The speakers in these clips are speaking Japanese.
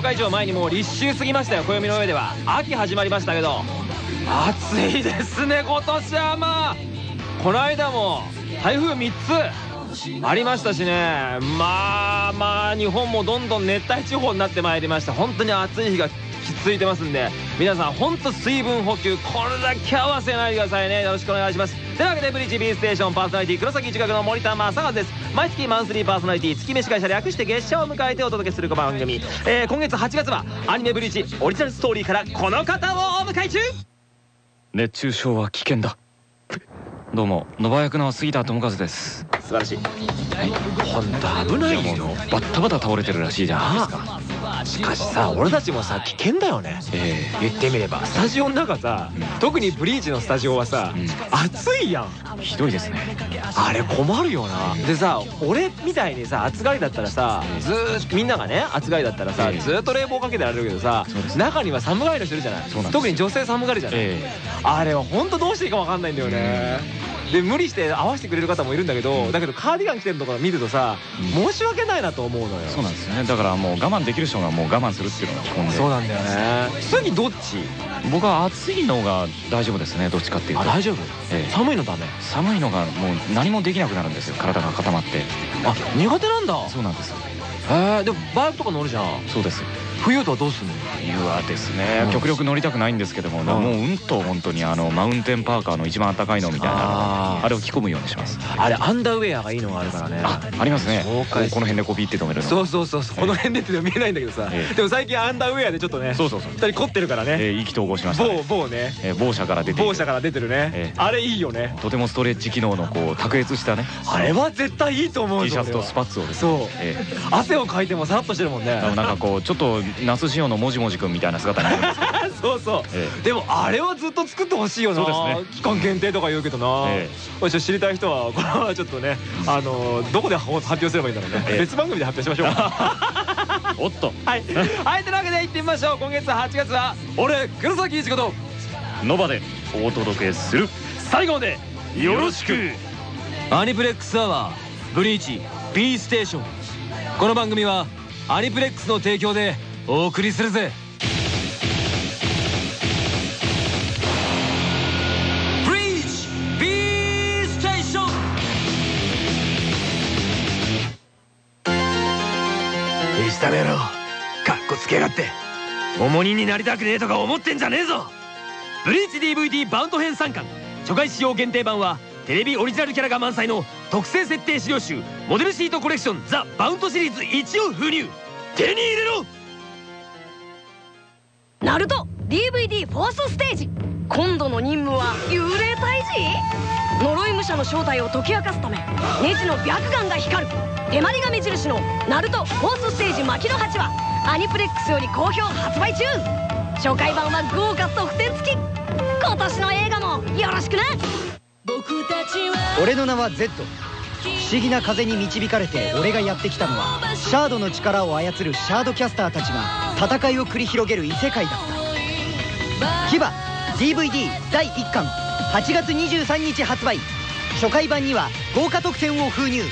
10日以上前にもう立秋過ぎましたよ。暦の上では。秋始まりましたけど。暑いですね今年はまあ。この間も台風3つありましたしね。まあまあ日本もどんどん熱帯地方になってまいりました。本当に暑い日が続いてますんで皆さん本当水分補給これだけ合わせないでくださいね。よろしくお願いします。というわけでブリッジ B ステーションパーソナリティ黒崎一学の森田正和です。毎月マンスリーパーソナリティ月飯会社略して月謝を迎えてお届けするこの番組、えー、今月8月はアニメブリッジオリジナルストーリーからこの方をお迎え中。熱中症は危険だ。どうもノバ役の杉田智和です。素晴らしい。本当危ないよ。バッタバタ倒れてるらしいじゃないですかしかしさ俺たちもさ危険だよね、えー、言ってみれば。スタジオの中さ、うん、特にブリーチのスタジオはさ、うん、暑いやん。ひどいですね。あれ困るよな。でさ俺みたいにさ暑がりだったらさずっとみんながね暑がりだったらさ、ずっと冷房かけてられるけどさ中には寒がりの人いるじゃない。特に女性寒がりじゃない、あれは本当どうしていいか分かんないんだよねで無理して合わせてくれる方もいるんだけどだけどカーディガン着てるところ見るとさ申し訳ないなと思うのよ。そうなんですよね。だからもう我慢できる人がもう我慢するっていうのが基本でそうなんだよね。次どっち？僕は暑いのが大丈夫ですねどっちかっていうと。あ大丈夫、ええ、寒いのダメ？寒いのがもう何もできなくなるんですよ体が固まって。あ苦手なんだ。そうなんですへえでもバイクとか乗るじゃん。そうです冬とはどうすんの？冬はですね、極力乗りたくないんですけども、もううんと本当にあのマウンテンパーカーの一番暖かいのみたいなあれを着込むようにします。あれアンダーウェアがいいのがあるからね。あありますね。この辺でこうビって止めるの。そうそうそうこの辺でって見えないんだけどさ。でも最近アンダーウェアでちょっとねそうそうそう。2人凝ってるからね。意気投合しました某某ね。某社から出て某社から出てるね。あれいいよね。とてもストレッチ機能のこう卓越したね。あれは絶対いいと思う T シャツとスパッツをですそう。汗をかいてもさらっとしてるもんね。なんかこうちょっと夏仕様のもじもじくんみたいな姿になるんです そうそう、ええ、でもあれはずっと作ってほしいよな。そうですね。期間限定とか言うけどな、ええ、知りたい人はこれはちょっとね、あのどこで発表すればいいんだろうね、ええ、別番組で発表しましょう。か おっと。はい。はいというわけでいってみましょう。今月8月は俺黒崎一子とノバでお届けする最後までよろしく。アニプレックスアワーブリーチ B ステーション。この番組はアニプレックスの提供でお送りするぜ。ブリーチ B ステーション石田野郎かっこつけやがって。重荷になりたくねえとか思ってんじゃねえぞ。ブリーチ DVD バウンド編3巻。初回使用限定版はテレビオリジナルキャラが満載の特製設定資料集モデルシートコレクションザ・バウンドシリーズ1を封入。手に入れろナルト DVD フォースステージ。今度の任務は幽霊退治？呪い武者の正体を解き明かすためネジの白眼が光る。手まりが目印のナルトフォースステージ牧の八はアニプレックスより好評発売中。初回版は豪華特典付き。今年の映画もよろしくな。俺の名は Z 不思議な風に導かれて俺がやってきたのはシャードの力を操るシャードキャスターたちが戦いを繰り広げる異世界だった「牙 DVD 第1巻8月23日発売。初回版には豪華特典を封入。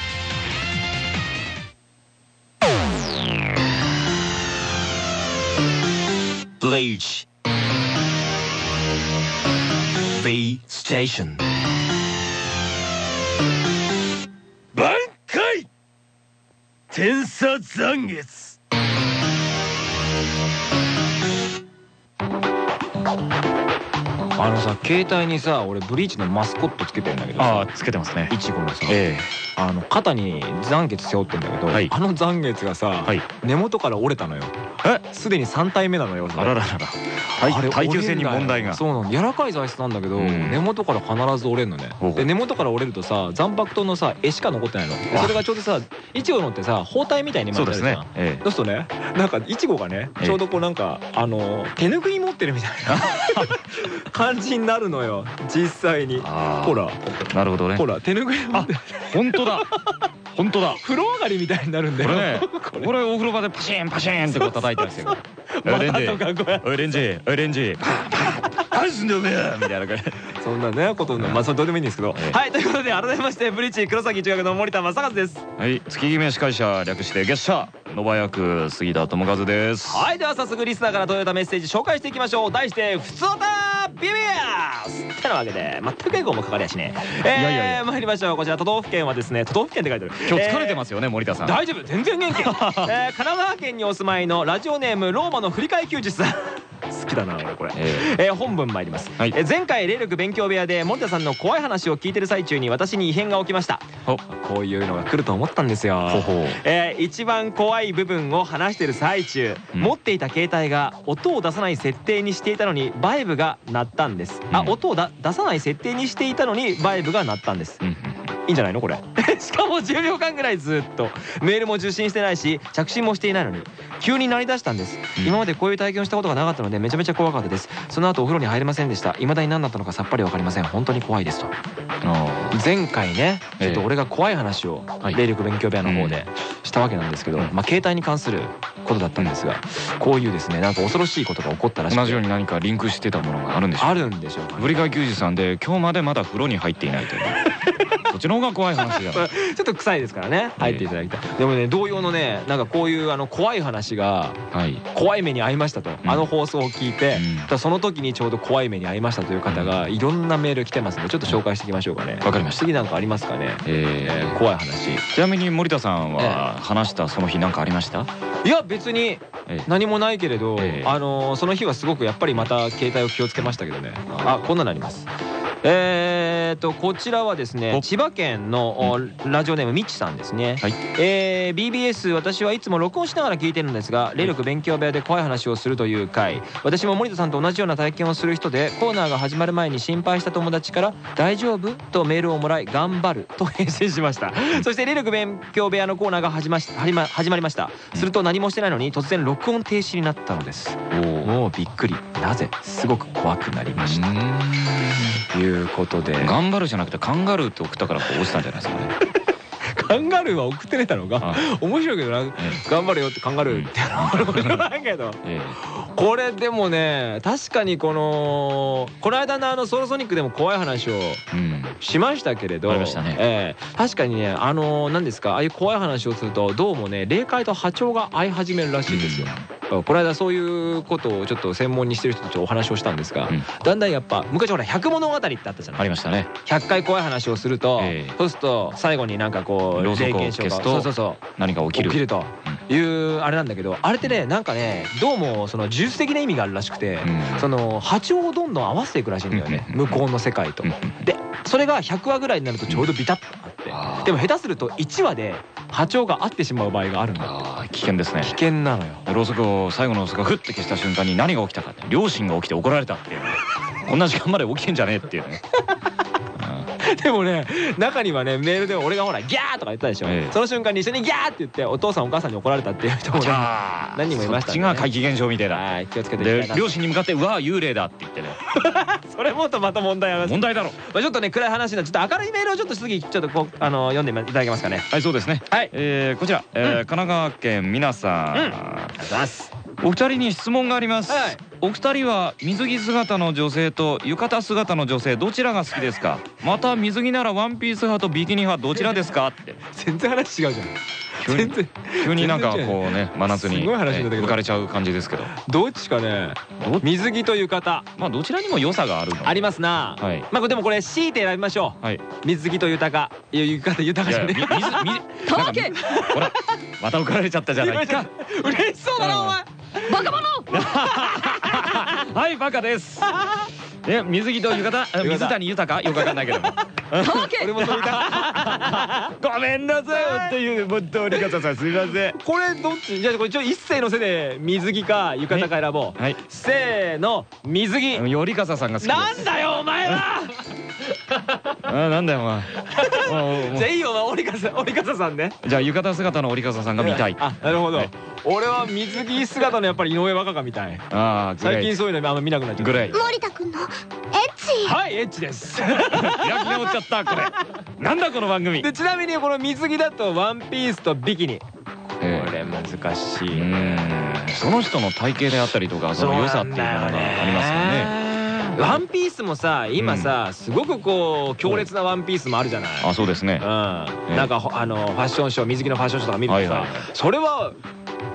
ブリーチ B ステーション挽回天差残月 Thank you. あのさ携帯にさ俺ブリーチのマスコットつけてるんだけどああつけてますね。いちごのさええ。あの肩に残月背負ってんだけど、はい、あの残月がさ、はい、根元から折れたのよ。え？すでに3体目なのよあらららら。あれ耐久性に問題が。そうなの。柔らかい材質なんだけど、根元から必ず折れるのね。で根元から折れるとさ残白糖のさ絵しか残ってないのそれがちょうどさいちごのってさ包帯みたいに巻いてあるじゃん。そう,、ね。そうするとねなんかいちごがねちょうどこうなんかあの手ぬぐい持ってるみたいな 感じになるのよ。実際に。ほら。なるほどね。ほら手ぬぐい持ってる本当だ。本当だ。風呂上がりみたいになるんだよ。これねこれ。お風呂場でパシンパシンってこう叩いてますよ。オレンジ。オレンジ。オレンジ。何すんだよおめえ。みたいな感じ。そんなねことのまあそれどうでもいいんですけど。ええ。はいということで改めましてブリッジ黒崎中学の森田正和です。はい月決め司会者略して月謝。野場役杉田智和です。はいでは早速リスナーから届いたメッセージ紹介していきましょう。題して「ふつおたビビアス」てなわけで全くエゴもかかりやしね。えいやいやいや。参りましょう。こちら都道府県はですね都道府県って書いてある。今日疲れてすますよね森田さん。大丈夫。全然元気、えー、神奈川県にお住まいのラジオネームローマの振り替え休日さん。好きだな俺これ、ええ。ー本文参ります、はい。えー前回霊力勉強部屋で森田さんの怖い話を聞いてる最中に私に異変が起きました。ほこういうのが来ると思ったんですよ。ほほう。えー一番怖い部分を話してる最中、うん。持っていた携帯が音を出さない設定にしていたのにバイブが鳴ったんです、あうん。音をだ出さない設定にしていたのにバイブが鳴ったんです。うんいいんじゃないのこれ？しかも10秒間ぐらいずっと。メールも受信してないし着信もしていないのに。急に鳴り出したんです、うん今までこういう体験をしたことがなかったのでめちゃめちゃ怖かったです。その後お風呂に入れませんでした。未だに何だったのかさっぱりわかりません。本当に怖いですと。あ前回ねちょっとええ俺が怖い話をはい。霊力勉強部屋の方でしたわけなんですけど、うん。まあ携帯に関することだったんですがこういうですねなんか恐ろしいことが起こったらしくて同じように何かリンクしてたものがあるんでしょうあるんでしょうかね。ぶり返球児さんで今日までまだ風呂に入っていないという。そっちの方が怖い話じゃないちょっと臭いですからね。入っていただきたいでもね同様のねなんかこういうあの怖い話がはい。怖い目に遭いましたと、ん。あの放送を聞いて、うん。その時にちょうど怖い目に遭いましたという方がいろんなメール来てますのでちょっと紹介していきましょうかね。わかりました。次なんかありますかね、ええー怖い話。ーちなみに森田さんは話したその日何かありました？いや別にええ。何もないけれど、ええ。あのーその日はすごくやっぱりまた携帯を気をつけましたけどね。ああこんなのありますえー、とこちらはですねお。千葉県の、おラジオネームみっちさんですね、はい。えー BBS 私はいつも録音しながら聞いてるんですが霊力勉強部屋で怖い話をするという回。私も森田さんと同じような体験をする人でコーナーが始まる前に心配した友達から「大丈夫?」とメールをもらい「頑張る」と 返信しました。そして霊力勉強部屋のコーナーが始まし始ま始まりました。すると何もしてないのに突然録音停止になったのです。おおもうびっくり。なぜ？すごく怖くなりました。ということで。頑張るじゃなくてカンガルーって送ったからこう落ちたんじゃないですかね。カンガルーは送ってねたのがあ面白いけどな頑張れよってカンガルーって面白いけど。えこれでもね確かにこのこの間のあのソロソニックでも怖い話をしましたけれど確かにねあの何ですかああいう怖い話をするとどうもね霊界と波長が合い始めるらしいですよ。この間そういうことをちょっと専門にしてる人とお話をしたんですが、うん。だんだんやっぱ昔ほら百物語ってあったじゃないありましたね。100回怖い話をすると、ええ。そうすると最後になんかこうろうそくを消すと何か起きる。起きると。いうあれなんだけどあれってねなんかねどうもその呪術的な意味があるらしくて、うん。その波長をどんどん合わせていくらしいんだよね、うん向こうの世界と。うんでそれが100話ぐらいになるとちょうどビタッとあって、でも下手すると1話で波長が合ってしまう場合があるんだ危険ですね。危険なのよ。ろうそくを最後のろうそくをフッて消した瞬間に何が起きたかって両親が起きて怒られたっていう。ねこんな時間まで起きてんじゃねえっていうね でもね中にはねメールで俺がほらギャーとか言ったでしょ、ええ。その瞬間に一緒にギャーって言ってお父さんお母さんに怒られたっていう人もね何人もいましたね。そっ怪奇現象みたいだ。はい気をつけて両親に向かって「うわ幽霊だ」って言ってね それもっとまた問題あります。問題だろ。まあちょっとね暗い話なちょっと明るいメールをちょっと次ちょっとこうあの読んでいただけますかね。はいそうですね。はい。えーこちら、えー神奈川県皆さん、うん。ありがとうございますお二人に質問があります、はい。お二人は水着姿の女性と浴衣姿の女性どちらが好きですか？また水着ならワンピース派とビキニ派どちらですか？って。全然話違うじゃん急に急になんかこうね真夏に浮かれちゃう感じですけど。どっちかねど水着と浴衣。まあどちらにも良さがあるの。ありますな。はい。まあでもこれ強いて選びましょう。はい。水着と豊かいや浴衣豊かじゃねみ水水たわけほらまた浮かれちゃったじゃないか。嬉しそうだなお前バカ者。はいバカです。え水着と浴衣あ水谷豊よくわかんないけど。俺も取りた。ごめんなさい。っていうもっと折り方さん。すみません。これどっち？じゃあこれちょ一斉のせで水着か浴衣か選ぼう。はい。せーの水着。よりかささんが好きなんだよお前は！あなんだよお前。じゃあいいよ折りかさ折りかささんね。じゃあ浴衣姿の折りかささんが見たい。あなるほど。はい俺は水着姿のやっぱり井上和歌が見たい。ああ最近そういうのあんま見なくなっちゃった。グレイ。森田くんのエッチ？はいエッチです。開き直っちゃったこれ。なんだこの番組。でちなみにこの水着だとワンピースとビキニ。こえ。えれ難しういその人の体型であったりとかその良さっていうものがありますよね。ワンピースもさ今さすごくこう強烈なワンピースもあるじゃない。あそうですね。うん。なんかほあのファッションショー水着のファッションショーとか見るとさそれは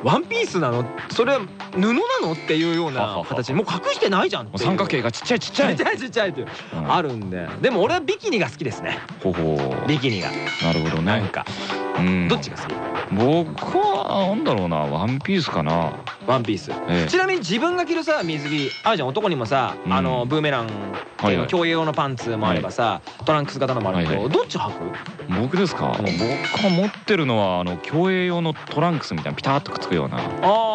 ワンピースなの？それは布なの？っていうような形。もう隠してないじゃん三角形がちっちゃいちっちゃい。ちっちゃいちっちゃいっていう。うん。あるんで。でも俺はビキニが好きですね。ほほビキニが。なるほどね。なんかうん。どっちが好き？僕はなんだろうな。ワンピースかな。ワンピース。ええ。ちなみに自分が着るさ水着あるじゃん男にもさうん。あのブーメランはいはい。競泳用のパンツもあればさトランクス型のもあるけどどっち履く？僕ですか？僕が持ってるのはあの競泳用のトランクスみたいなピタッとくっつくような。ああ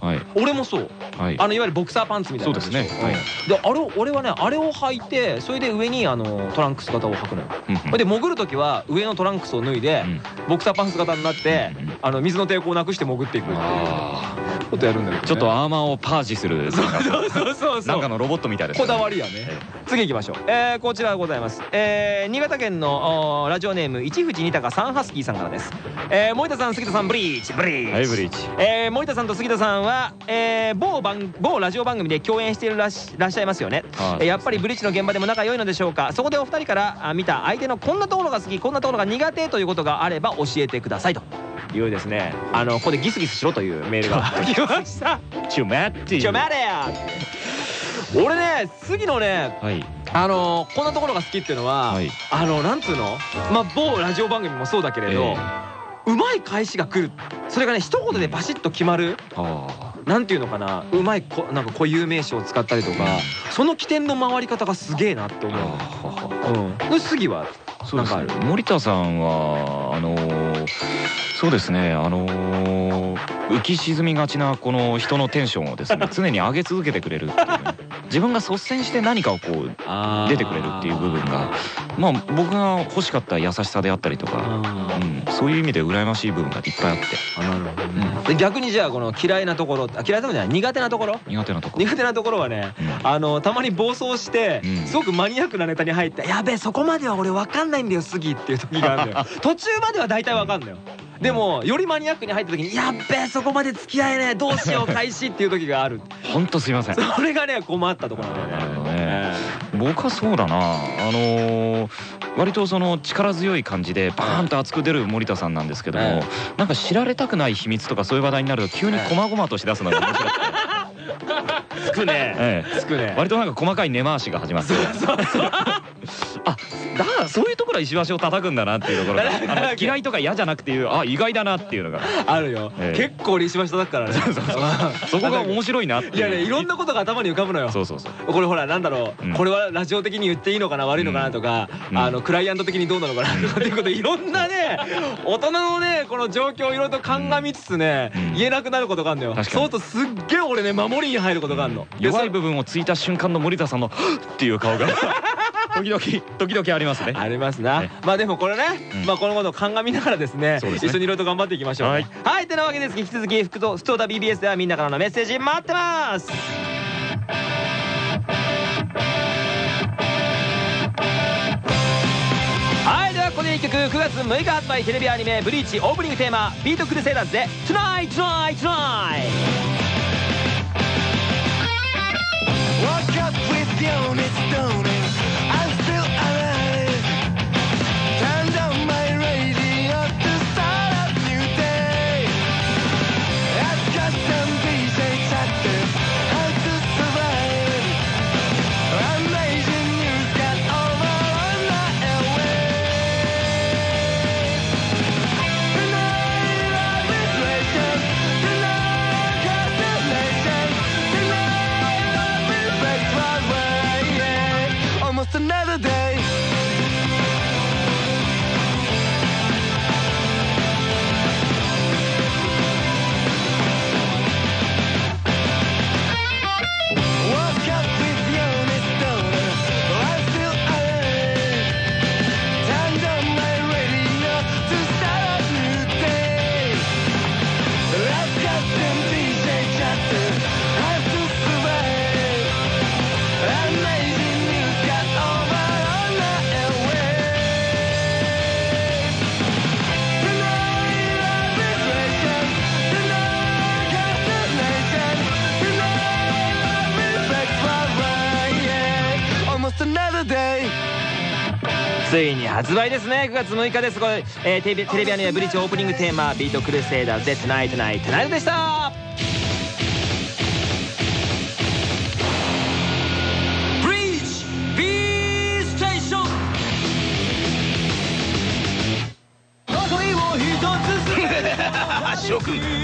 はい。俺もそう。はい。あのいわゆるボクサーパンツみたいなそうですね。であれを俺はねあれを履いてそれで上にあのトランクス型を履くのよ。で潜る時は上のトランクスを脱いでうん。ボクサーパンツ型になってうんあの水の抵抗をなくして潜っていくっていう。あことやるんだけどね。ちょっとアーマーをパージするそうそうそうそう。なんかのロボットみたいですね。だわりやね。次行きましょう。えーこちらございます。えー新潟県のラジオネーム一藤二鷹サンハスキーさんからです。えー森田さん杉田さんブリーチ。ブリーチ。はいブリーチ。えー森田さんと杉田さんは、えー某番某ラジオ番組で共演しているらしらっしゃいますよね、やっぱりブリッジの現場でも仲良いのでしょうか。そこでお二人からあ見た相手のこんなところが好き。こんなところが苦手ということがあれば教えてくださいと。いうですね。あのここでギスギスしろというメールが。来 ました。チュマッティちょ待てや俺ね杉のねはい。あのこんなところが好きっていうのは、はい。あのなんつうの？まあ某ラジオ番組もそうだけれど、えうまい返しが来る。それがね一言でバシッと決まるあなんていうのかな？うまいこなんか固有名詞を使ったりとかその起点の回り方がすげえなって思う。うん。で杉は？そうですね。なんかある？森田さんはあのーそうですね。あのー浮き沈みがちなこの人のテンションをですね 常に上げ続けてくれるっていう。ね自分が率先して何かをこう出てくれるっていう部分がまあ僕が欲しかった優しさであったりとか、あうん、そういう意味で羨ましい部分がいっぱいあって。あなるほど逆にじゃあこの嫌いなところあ嫌いなところじゃない。苦手なところ？苦手なとこ。ろ。苦手なところはねうん。あのたまに暴走してうん。すごくマニアックなネタに入って「やべえそこまでは俺分かんないんだよ杉」っていう時があるのよ。途中までは大体分かんのよでもよりマニアックに入った時に「やっべえそこまで付き合えねえどうしよう開始」っていう時がある。本当すいません。それがね困ったところなんだよね。ね。僕はそうだな。あのー割とその力強い感じでバーンと熱く出る森田さんなんですけども、うんなんか知られたくない秘密とかそういう話題になると急に細々としだすのが面白くて、つくね。えつくね。え割となんか細かい根回しが始まって。あだそういうところは石橋を叩くんだなっていうところが 嫌いとか嫌じゃなくていうあ意外だなっていうのが。あるよ。ええ。結構リシバしただからね。そこが面白いなっていやねいろんなことが頭に浮かぶのよ。そうそうそう。これほらなんだろう。ん。うこれはラジオ的に言っていいのかな悪いのかなとかうん。あのクライアント的にどうなのかなとかっていうことでいろんなね大人のねこの状況をいろいろと鑑みつつねうん。言えなくなることがあるのよ。確かに。そうするとすっげえ俺ね守りに入ることがあるの。弱い部分をついた瞬間の森田さんのっていう顔が時々時々ありますね。ありますな。ねまあでもこれねうん。まあこのことを鑑みながらですね一緒にいろいろと頑張っていきましょうはい。はいてなわけです引き続き福と福田 BBS ではみんなからのメッセージ待ってます。はいではここで1曲9月6日発売テレビアニメ「ブリーチ」オープニングテーマ「ビートクルセイダーズ」で「Tonight Tonight Tonight」Woke up with the only stone いに発売ですね。9月6日です。これ、えーテレビテレビアニメ「ブリーチ」オープニングテーマ「ビートクルセイダー Z ナイトナイト。ナイト」でした。ブリー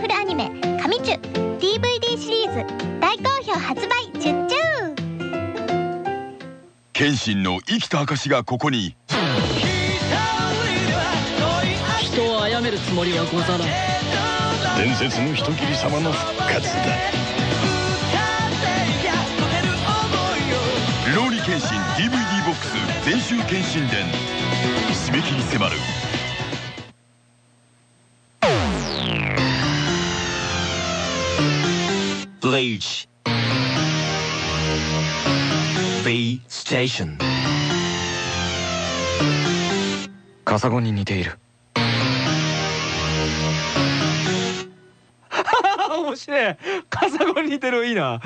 フルアニメ「神チュ」DVD シリーズ大好評発売チュッチュ謙信の生きた証がここに。人を殺めるつもりはござらん。伝説の人斬り様の復活だ。ローリ謙信 DVD ボックス全集謙信伝。締め切り迫る Bleach B ステーションカサゴに似ている。面白い。カサゴに似てるいいな。はい、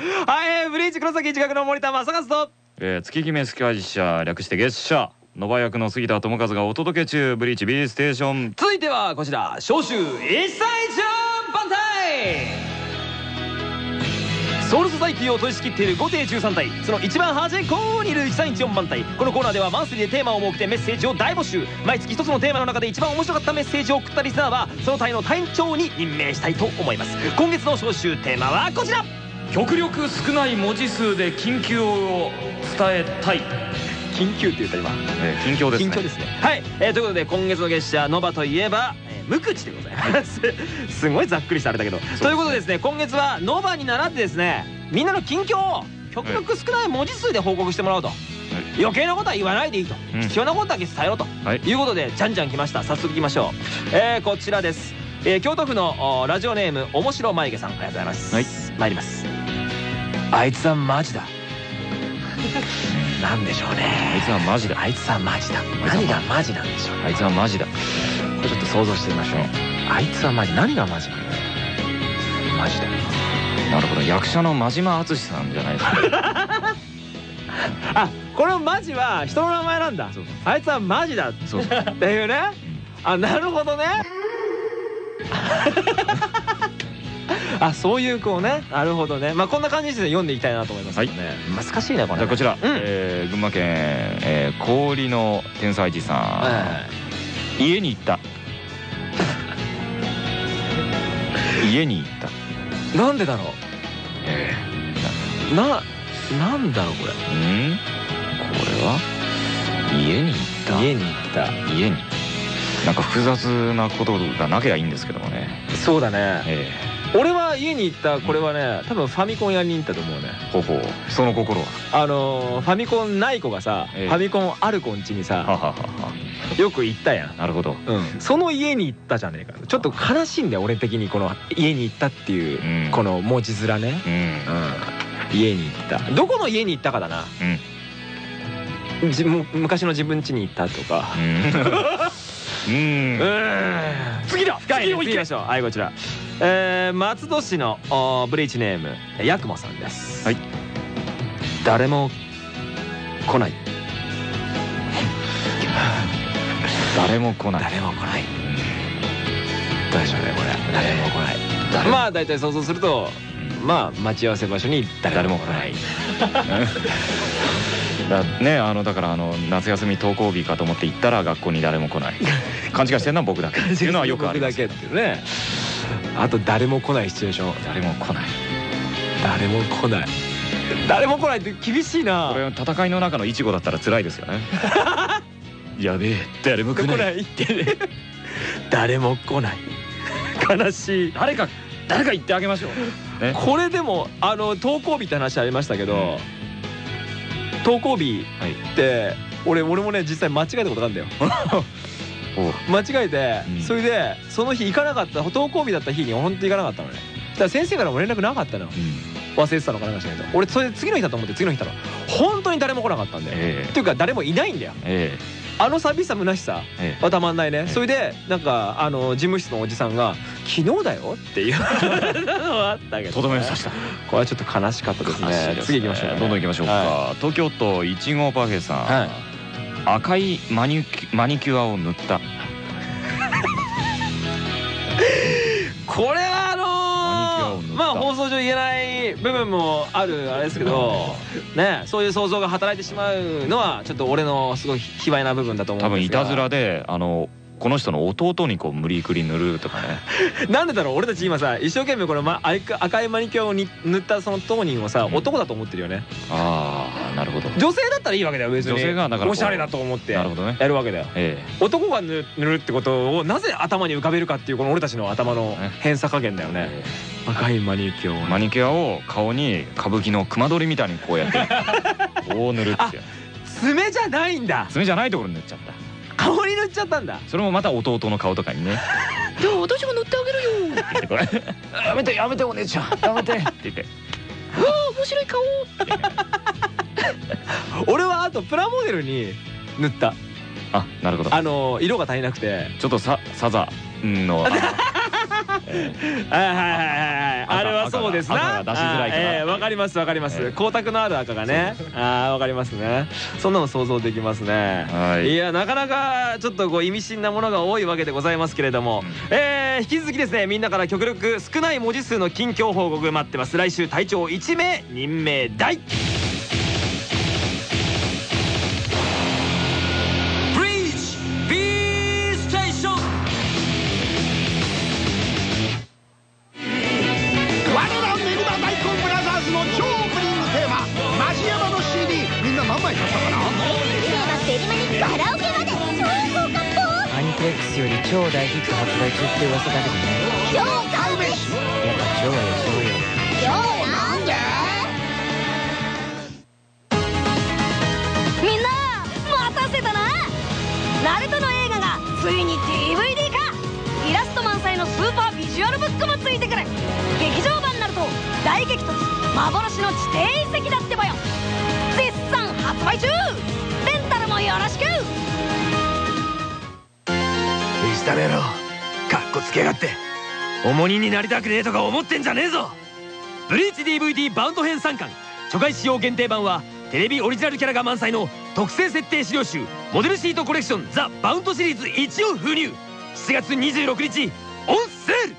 えーブリーチ黒崎一学の森田正和と。えー月決めスキャ実写略して月謝。ノバ役の杉田智和がお届け中。ブリーチ B ステーション。続いてはこちら。召集一歳ジャンバン隊ソウルソサイティを取り仕切っている5艇13体。その一番端っこにいる1314番隊。このコーナーではマンスリーでテーマを設けてメッセージを大募集。毎月一つのテーマの中で一番面白かったメッセージを送ったリスナーはその隊の隊長に任命したいと思います。今月の招集テーマはこちら。極力少ない文字数で緊急を伝えたい、緊急って言った今。えー近況ですね。緊張ですね。はい、えーということで今月の月謝ノバといえば、えー無口でございます。すごいざっくりされたけど。ということでですね今月はノバに習ってですねみんなの近況を極力少ない文字数で報告してもらおうと、余計なことは言わないでいいと、うん。必要なことだけ伝えろと、はい。い、うことでじゃんじゃん来ました。早速いきましょう、えーこちらです、えー京都府のおラジオネーム面白眉毛さん。ありがとうございます。はい。参ります。あいつはマジだ。なんでしょうね。あいつはマジだ。あいつはマジだ。何がマジなんでしょうあいつはマジだこれちょっと想像してみましょう。あいつはマジ何がマジなんだよ。マジだなるほど役者の真島敦さんじゃないですか。あこのマジは人の名前なんだ。あいつはマジだ。っていうね。あなるほどね。あそういうこうね。なるほどね。まあこんな感じで読んでいきたいなと思いますけどね、難しいねこれね。じゃあこちら、うん。えー群馬県、えー氷の天才児さん、はいはいはい家に行った。家に行った。なんでだろえうななんだろうこれ。ー、ん？これは？家に行った？家に行った。家に。なんか複雑なことがなきゃいいんですけどもね。そうだね。え俺は家に行ったこれはね多分ファミコン屋に行ったと思うね。えほうほう。その心は？あのーファミコンない子がさ、ええ。ファミコンある子ん家にはさはははよく行ったやん。なるほど。うん、その家に行ったじゃねえか。ちょっと悲しいんだよ俺的にこの家に行ったっていう、うん。この文字面ね、うん。うん、家に行った。どこの家に行ったかだな。うん。じも昔の自分家に行ったとか。うん うん。次だ。深いね。次行きましょう。はいこちら。えー、松戸市のおブリーチネームヤクモさんです。はい。誰も来ない。誰も来ない。誰も来ない。どうでしょうねこれ。誰も来ない。まあ大体想像するとまあ待ち合わせ場所に誰も来ないだねあのだからあの夏休み登校日かと思って行ったら学校に誰も来ない。勘違いしてるのは僕だけっていうのはよくあります。僕だけっていうね。あと誰も来ないシチュエーション。誰も来ない。誰も来ない。誰も来ないって厳しいな。これ戦いの中のイチゴだったら辛いですよね。やべえ誰も来ない。ってね。誰も来ない。悲しい。誰か誰か言ってあげましょう。ね。これでもあの登校日って話ありましたけど、登校日はいって俺俺もね実際間違えたことがあるんだよ。間違えて、うん。それでその日行かなかった登校日だった日に本当に行かなかったのね。だから先生からも連絡なかったのうん。忘れてたのかなんかしないと俺それで次の日だと思って次の日来たの。本当に誰も来なかったんだよ、ええ。っていうか誰もいないんだよ。えあの寂しさ虚しさええ。はたまんないね。えそれでなんかあの事務室のおじさんが「昨日だよ」っていう。のがあったけどとどめを刺した。これはちょっと悲しかったですね。次行きましょうどんどん行きましょうか、は東京都いちごパフェさん、はい。赤いマニキュマニキュアを塗った。これはあのまあ放送上言えない部分もあるあれですけどねそういう想像が働いてしまうのはちょっと俺のすごい卑猥な部分だと思多うんですが。分いたずらであのこの人の弟にこう無理くり塗るとかね。なんでだろう？俺たち今さ一生懸命この、ま、赤赤いマニキュアをに塗ったその当人をさうん。男だと思ってるよね。あるほど。女性だったらいいわけだよ別に。女性がだからおしゃれだと思って。やなるほどね。るわけだよ。え男が塗塗るってことをなぜ頭に浮かべるかっていうこの俺たちの頭のね。偏差加減だよね。え赤いマニキュアをマニキュアを顔に歌舞伎の熊取りみたいにこうやって。こう塗るっていう。爪じゃないんだ。爪じゃないところに塗っちゃった。顔に塗っちゃったんだ。それもまた弟の顔とかにね。じゃあ私が乗ってあげるよ。やめてやめてお姉ちゃん。やめて。って言って。ああ面白い顔 俺はあとプラモデルに塗った。あなるほど。あの色が足りなくて。ちょっとさサザンのあの えはいはいはいはいはい。あれはそうですな。赤が出しづらいから。あええわかりますわかります。ええ光沢のある赤がね。ああわかりますね。そんなの想像できますね。はい。いやなかなかちょっとこう意味深なものが多いわけでございますけれども、えー引き続きですねみんなから極力少ない文字数の近況報告待ってます。来週隊長1名任命大アニプレックスより超大ヒット発売中って噂だけどねぽ超買うべしやっぱ超はよそうよ超なんでみんな待たせたなナルトの映画がついに DVD 化イラスト満載のスーパービジュアルブックもついてくる劇場版ナルト大激突幻の地底遺跡だってばよ絶賛発売中レンタルもよろしく石田野郎かっこつけやがって。重荷になりたくねえとか思ってんじゃねえぞ。ブリーチ DVD バウンド編3巻。初回使用限定版はテレビオリジナルキャラが満載の特製設定資料集モデルシートコレクションザ・バウンドシリーズ1を封入。7月26日オンセール。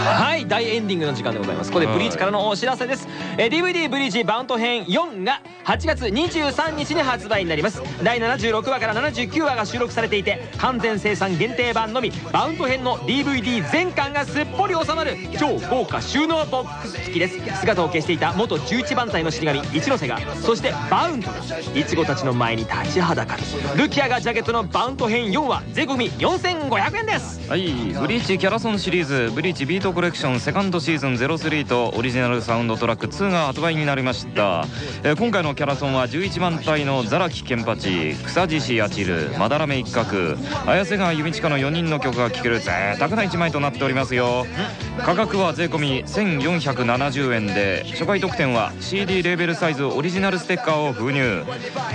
はい。大エンディングの時間でございます。ここでブリーチからのお知らせです、えー DVD ブリーチバウンド編4が8月23日に発売になります。第76話から79話が収録されていて完全生産限定版のみバウンド編の DVD 全巻がすっぽり収まる超豪華収納ボックス付きです。姿を消していた元11番隊の死神一ノ瀬がそしてバウンドがイチゴたちの前に立ちはだかる。ルキアがジャケットのバウンド編4は税込み4500円です。はい。ブリーチキャラソンシリーズブリーチビートコレクションセカンドシーズン03とオリジナルサウンドトラック2が発売になりました、えー今回のキャラソンは11番隊のザラキケンパチ草獅子アチルまだらめ一角。綾瀬川弓近の4人の曲が聴ける贅沢な1枚となっておりますよ。価格は税込1470円で初回特典は CD レーベルサイズオリジナルステッカーを封入。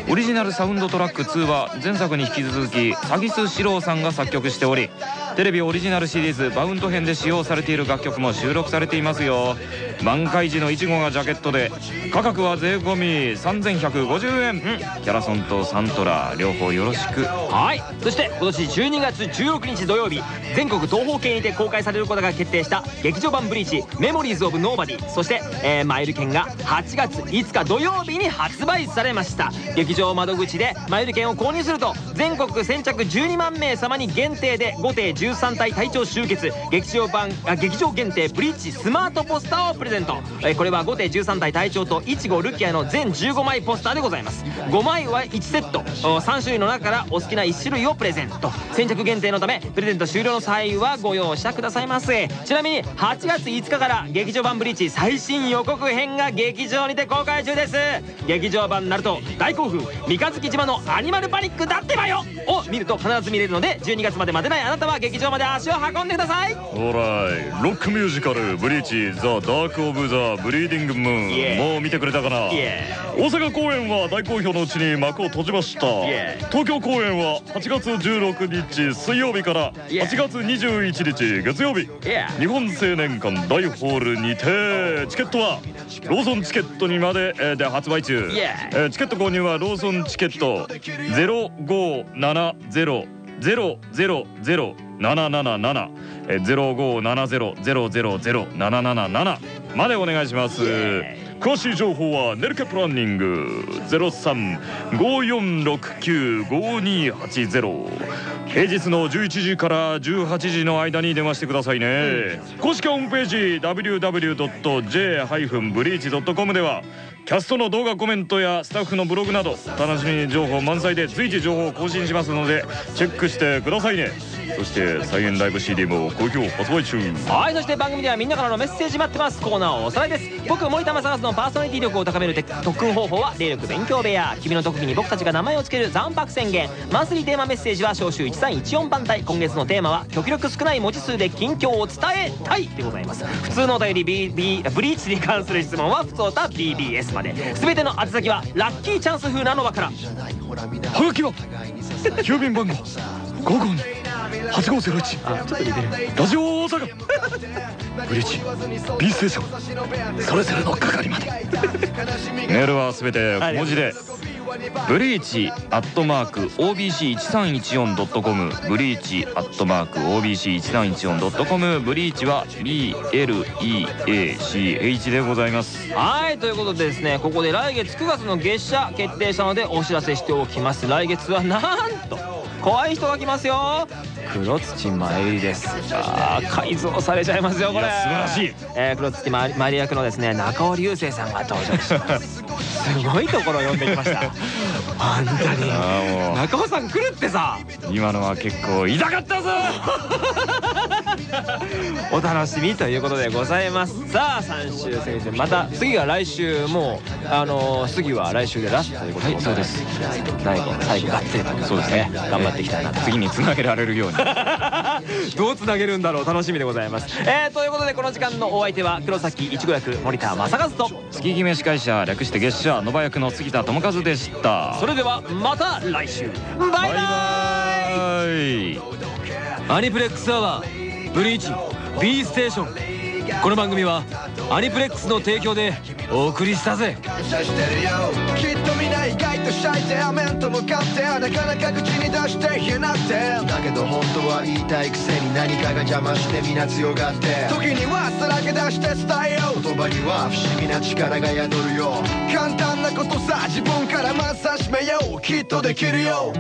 オリジナルサウンドトラック2は前作に引き続きサギス四郎さんが作曲しておりテレビオリジナルシリーズバウンド編で使用されている楽曲も収録されていますよ。満開時のイチゴがジャケットで価格は税込み3150円。キャラソンとサントラ両方よろしく。はい。そして今年12月16日土曜日全国東方系にて公開されることが決定した劇場版ブリーチメモリーズ・オブ・ノーバディ。そして、えーマイル券が8月5日土曜日に発売されました。劇場窓口でマイル券を購入すると全国先着12万名様に限定で5艇13体隊長集結。劇場版あ劇場限定ブリーチスマートポスターをプレゼントゼント、えーこれは5手13体隊長と1号ルキアの全15枚ポスターでございます。5枚は1セット。3種類の中からお好きな1種類をプレゼント。先着限定のためプレゼント終了の際はご容赦くださいませ。ちなみに8月5日から劇場版ブリーチ最新予告編が劇場にて公開中です。劇場版ナルト大興奮。三日月島のアニマルパニックだってばよ。を見ると必ず見れるので12月まで待てないあなたは劇場まで足を運んでください。オーライロックミュージカル「ブリーチザ・ダーク・オブ・ザ・ブリーディング・ムーン」もう見てくれたかな?大阪公演は大好評のうちに幕を閉じました.東京公演は8月16日水曜日から Yeah. 8月21日月曜日。日本青年館大ホールにてチケットはローソンチケットにまでえーで発売中。チケット購入はローソンチケット0570 000-777えー0570-000-777までお願いします。詳しい情報はネルケプランニング。0354695280平日の11時から18時の間に電話してくださいね、公式ホームページ www.j-breach.com ではキャストの動画コメントやスタッフのブログなど楽しみ情報満載で随時情報を更新しますのでチェックしてくださいね。そして再現ライブ CD も好評発売中。はいそして番組ではみんなからのメッセージ待ってます。コーナーをおさらいです。僕森田正和のパーソナリティ力を高める特訓方法は霊力勉強部屋。君の特技に僕たちが名前を付ける残白宣言。マンスリーテーマメッセージは召集1314番隊。今月のテーマは極力少ない文字数で近況を伝えたいでございます。普通のお便り B B ブリーチに関する質問は普通た BBS まで。全ての宛先はラッキーチャンス風なの輪から。はがきは郵便番号552-8501あちょっと似てるラジオ大阪。ブリーチ B ステーション。それぞれの係まで。メールはすべて小文字でブリーチアットマーク OBC1314.com ブリーチアットマーク OBC1314.com ブリーチは BLEACH でございます。はいということでですねここで来月9月の月謝決定したのでお知らせしておきます。来月はなんと怖い人が来ますよ。黒土参りです。あー改造されちゃいますよこれ。素晴らしい、えー、黒土参り参り役のですね中尾流星さんが登場します すごいところを呼んできました。本当に。中尾さん来るってさ。う今のは結構痛かったぞ。お楽しみということでございます。さあ3週先生また次が来週もうあのー次は来週でラストということで、はいそうです。最後最後がっつりとそうですね。頑張っていきたいなと。次につなげられるように どうつなげるんだろう楽しみでございます。えー、ということでこの時間のお相手は黒崎一護役森田正和と。月決め司会者略して月謝野場役の杉田智和でした。それではまた来週。バイバイ。はいアニプレックスアワーブリーチ B ステーション。この番組はアニプレックスの提供でお送りしたぜ。してるよきっとみんな意外とシャイで面と向かってなかなか口に出して言えなくてだけど本当は言いたいくせに何かが邪魔してみんな強がって。時にはさらけ出して伝えよう言葉には不思議な力が宿るよ。簡単なことさ自分からまず始めよう。きっとできるよ。